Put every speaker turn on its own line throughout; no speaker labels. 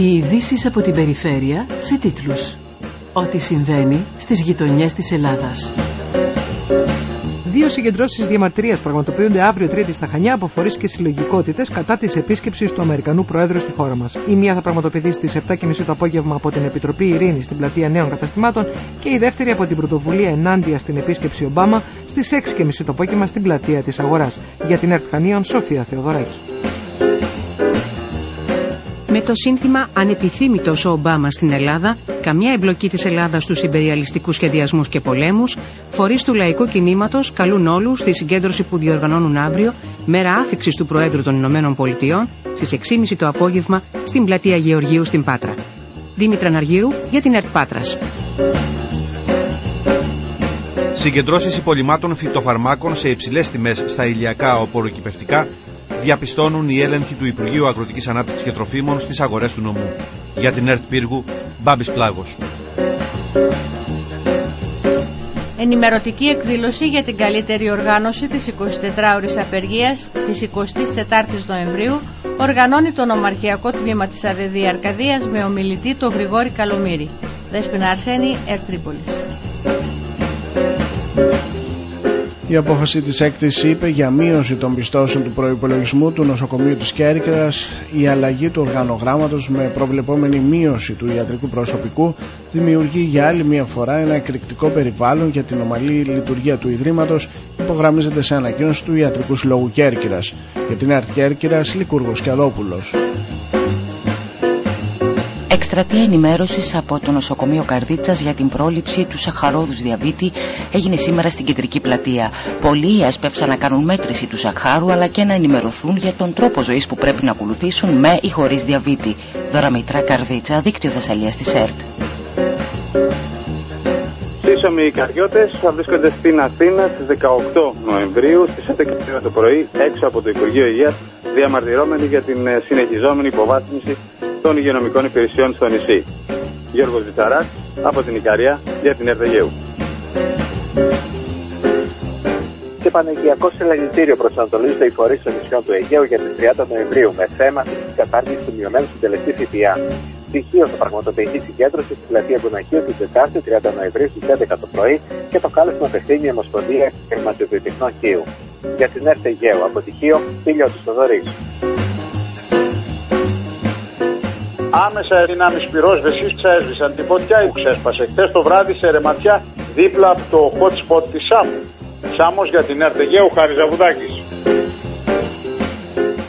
Οι ειδήσεις από την περιφέρεια σε τίτλους. Ό,τι συμβαίνει στις γειτονιές της Ελλάδας.
Δύο συγκεντρώσεις διαμαρτυρίας πραγματοποιούνται αύριο Τρίτη στα Χανιά από φορείς και συλλογικότητες κατά της επίσκεψης του Αμερικανού Προέδρου στη χώρα μας. Η μία θα πραγματοποιηθεί στις 7.30 το απόγευμα από την Επιτροπή Ειρήνης στην πλατεία Νέων Καταστημάτων και η δεύτερη από την πρωτοβουλία ενάντια στην επίσκεψη Ομπάμα στις 6.30 το απόγευμα στην πλατεία της Αγοράς. Για την ΕΡΤ Χανίων, Σοφία Θεοδωράκη.
Με το σύνθημα Ανεπιθύμητος ο Ομπάμα στην Ελλάδα, καμιά εμπλοκή της Ελλάδας στους imperialistικού σχεδιασμούς και πολέμους, φορείς του λαϊκού κινήματος καλούν όλους στη συγκέντρωση που διοργανώνουν αύριο, μέρα άφηξης του Προέδρου των Ηνωμένων Πολιτειών, στις 6.30 το απόγευμα στην πλατεία Γεωργίου στην Πάτρα. Δήμητρα Ναργύρου για την ΕΡΤ Πάτρας.
Συγκεντρώσεις υπολοιμάτων φυτοφαρμάκων σε υψηλές τιμές στα ηλιακά οποροκυπευτικά διαπιστώνουν οι έλεγχοι του Υπουργείου Αγροτικής Ανάπτυξης και Τροφίμων στις αγορές του νομού. Για την ΕΡΤ Πύργου, Μπάμπης Πλάγος.
Ενημερωτική εκδήλωση για την καλύτερη οργάνωση της 24ωρης απεργίας της 24ης Νοεμβρίου οργανώνει το νομαρχιακό τμήμα της ΑΔΔ Αρκαδίας με ομιλητή τον Γρηγόρη Καλομήρη. Δέσποινα Αρσένη, Ερτρίπολης.
Η απόφαση της έκτης είπε για μείωση των πιστώσεων του προϋπολογισμού του νοσοκομείου της Κέρκυρας, η αλλαγή του οργανογράμματος με προβλεπόμενη μείωση του ιατρικού προσωπικού δημιουργεί για άλλη μια φορά ένα εκρηκτικό περιβάλλον για την ομαλή λειτουργία του Ιδρύματος υπογραμμίζεται σε ανακοίνωση του Ιατρικούς Συλλόγου Κέρκυρας. Για την ΕΡΤ Κέρκυρας, Λικούργος Κιαδόπουλος.
Εκστρατεία ενημέρωσης από το νοσοκομείο Καρδίτσας για την πρόληψη του σαχαρόδους διαβήτη έγινε σήμερα στην κεντρική πλατεία. Πολλοί έσπευσαν να κάνουν μέτρηση του σαχάρου αλλά και να ενημερωθούν για τον τρόπο ζωής που πρέπει να ακολουθήσουν με ή χωρίς διαβήτη. Δώρα Μητρά Καρδίτσα, δίκτυο Θεσσαλίας της ΕΡΤ.
Σύσσωμοι καρδιώτε θα βρίσκονται στην Αθήνα στις 18 Νοεμβρίου στις 7 το πρωί έξω από το Υπουργείο Υγείας διαμαρτυρώμενοι για την ε, συνεχιζόμενη υποβάθμιση των υγειονομικών υπηρεσιών στο νησί. Γιώργος Βιταράς από την Ικαρία για την Ερδεγέου.
Και Πανεγιακό Συλλαγητήριο προσανατολίζεται οι φορεί των νησιών του Αιγαίου για τι 30 Νοεμβρίου με θέμα την κατάργηση του μειωμένου συντελεστή ΦΠΑ. Στοιχείο θα πραγματοποιηθεί συγκέντρωση στην πλατεία Μπουναχίου την Τετάρτη 30 Νοεμβρίου στις 11 το πρωί και το κάλεσμα απευθύνει η Ομοσπονδία Χρηματοδοτικών Χείου. Για την ΕΡΤ Αιγαίου από τη Χίο,
Άμεσα δυνάμει πυρόσβεση ξέσβησαν τη φωτιά που ξέσπασε χθες το βράδυ σε ρεματιά δίπλα από το hot spot της Σάμου. Σάμος για την Ερτεγέου Χαριζαβουδάκη.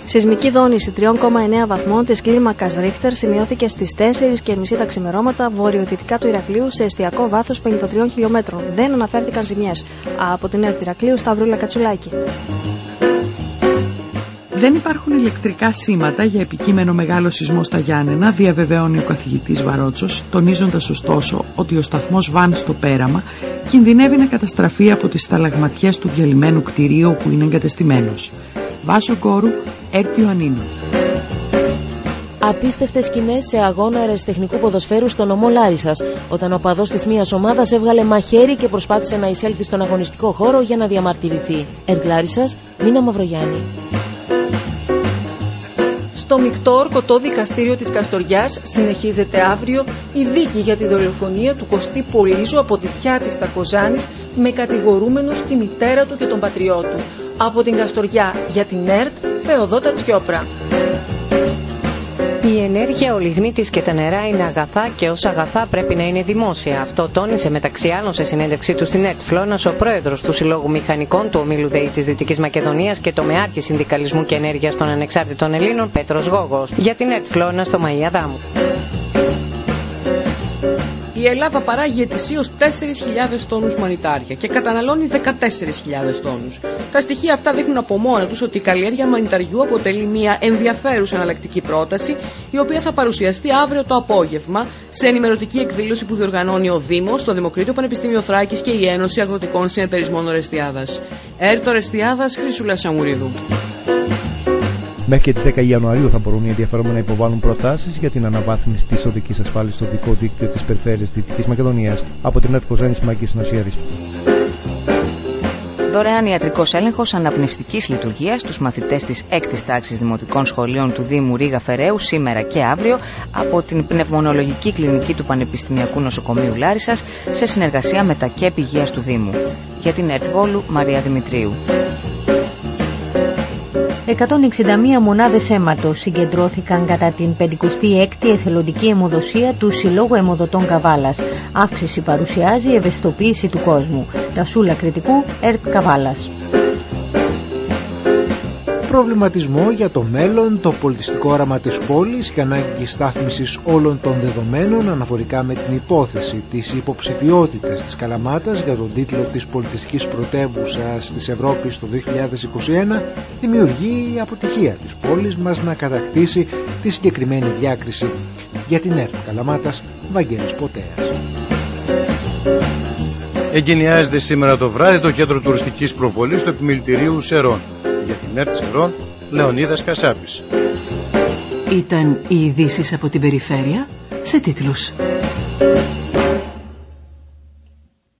Σεισμική δόνηση 3,9 βαθμών της κλίμακας Ρίχτερ σημειώθηκε στις 4.30 τα ξημερώματα βορειοδυτικά του Ηρακλείου σε εστιακό βάθος 53 χιλιόμετρων. Δεν αναφέρθηκαν ζημιές. Από την Ερτ Ηρακλείου Σταυρούλα Κατσουλάκη.
Δεν υπάρχουν ηλεκτρικά σήματα για επικείμενο μεγάλο σεισμό στα Γιάννενα, διαβεβαιώνει ο καθηγητής Βαρότσος, τονίζοντας ωστόσο ότι ο σταθμός Βαν στο πέραμα κινδυνεύει να καταστραφεί από τις σταλαγματιές του διαλυμένου κτηρίου που είναι εγκατεστημένος. Βάσο Κόρου, Έρτιο Ανίνο.
Απίστευτες σκηνές σε αγώνα αεραστεχνικού ποδοσφαίρου στο νομό Λάρισας, όταν ο παδό της μίας ομάδας έβγαλε μαχαίρι και προσπάθησε να εισέλθει στον αγωνιστικό χώρο για να διαμαρτυρηθεί. Ερτ Λάρισας, Μίνα Μαυρογιάννη.
Στο μεικτό ορκωτό δικαστήριο της Καστοριάς συνεχίζεται αύριο η δίκη για τη δολοφονία του Κωστή Πολύζου από τη Θιά της Τακοζάνης με κατηγορούμενος τη μητέρα του και τον πατριό του. Από την Καστοριά για την ΕΡΤ, Θεοδότα Τσιόπρα.
Η ενέργεια, ο λιγνίτης και τα νερά είναι αγαθά και ω αγαθά πρέπει να είναι δημόσια. Αυτό τόνισε μεταξύ άλλων σε συνέντευξή του στην ΕΡΤ Φλόνας ο πρόεδρος του Συλλόγου Μηχανικών του Ομίλου ΔΕΗ της Δυτικής Μακεδονίας και το μεάρχη συνδικαλισμού και ενέργειας των ανεξάρτητων Ελλήνων Πέτρος Γόγος. Για την ΕΡΤ Φλόνα στο Μαία Δάμου.
Η Ελλάδα παράγει ετησίως 4.000 τόνους μανιτάρια και καταναλώνει 14.000 τόνους. Τα στοιχεία αυτά δείχνουν από μόνα τους ότι η καλλιέργεια μανιταριού αποτελεί μια ενδιαφέρουσα εναλλακτική πρόταση, η οποία θα παρουσιαστεί αύριο το απόγευμα σε ενημερωτική εκδήλωση που διοργανώνει ο Δήμος, το Δημοκρίτιο Πανεπιστήμιο Θράκης και η Ένωση Αγροτικών Συνεταιρισμών Ορεστιάδα. Έρτο Ορεστιάδα Χρυσούλα Σαμουρίδου.
Μέχρι και τις 10 Ιανουαρίου θα μπορούν οι ενδιαφέρομενοι να υποβάλουν προτάσεις για την αναβάθμιση της οδικής ασφάλεια στο δικό δίκτυο της περιφέρειας Δυτικής Μακεδονίας από την ΕΤΚΟ Ζένη Μάκη Νοσιέρη.
Δωρεάν ιατρικός έλεγχος αναπνευστικής λειτουργίας στους μαθητές της 6η τάξης Δημοτικών Σχολείων του Δήμου Ρίγα Φεραίου σήμερα και αύριο από την Πνευμονολογική Κλινική του Πανεπιστημιακού Νοσοκομείου Λάρισας σε συνεργασία με τα ΚΕΠ Υγείας του Δήμου. Για την Ερτβόλου Μαρία Δημητρίου.
161 μονάδες αίματος συγκεντρώθηκαν κατά την 56η εθελοντική αιμοδοσία του Συλλόγου Αιμοδοτών Καβάλας. Αύξηση παρουσιάζει η ευαισθητοποίηση του κόσμου. Τα σούλα κριτικού ΕΡΤ Καβάλας
προβληματισμό για το μέλλον, το πολιτιστικό όραμα της πόλης και ανάγκη στάθμισης όλων των δεδομένων αναφορικά με την υπόθεση της υποψηφιότητας της Καλαμάτας για τον τίτλο της πολιτιστικής πρωτεύουσας της Ευρώπης το 2021 δημιουργεί η αποτυχία της πόλης μας να κατακτήσει τη συγκεκριμένη διάκριση για την ΕΡΤ Καλαμάτας Βαγγέλης Ποτέας.
Εγκαινιάζεται σήμερα το βράδυ το κέντρο τουριστικής προβολής του επιμελητηρίου Σερών για την ΕΡΤ Σερών Λεωνίδας Κασάπης.
Ήταν οι ειδήσεις από την περιφέρεια σε τίτλους.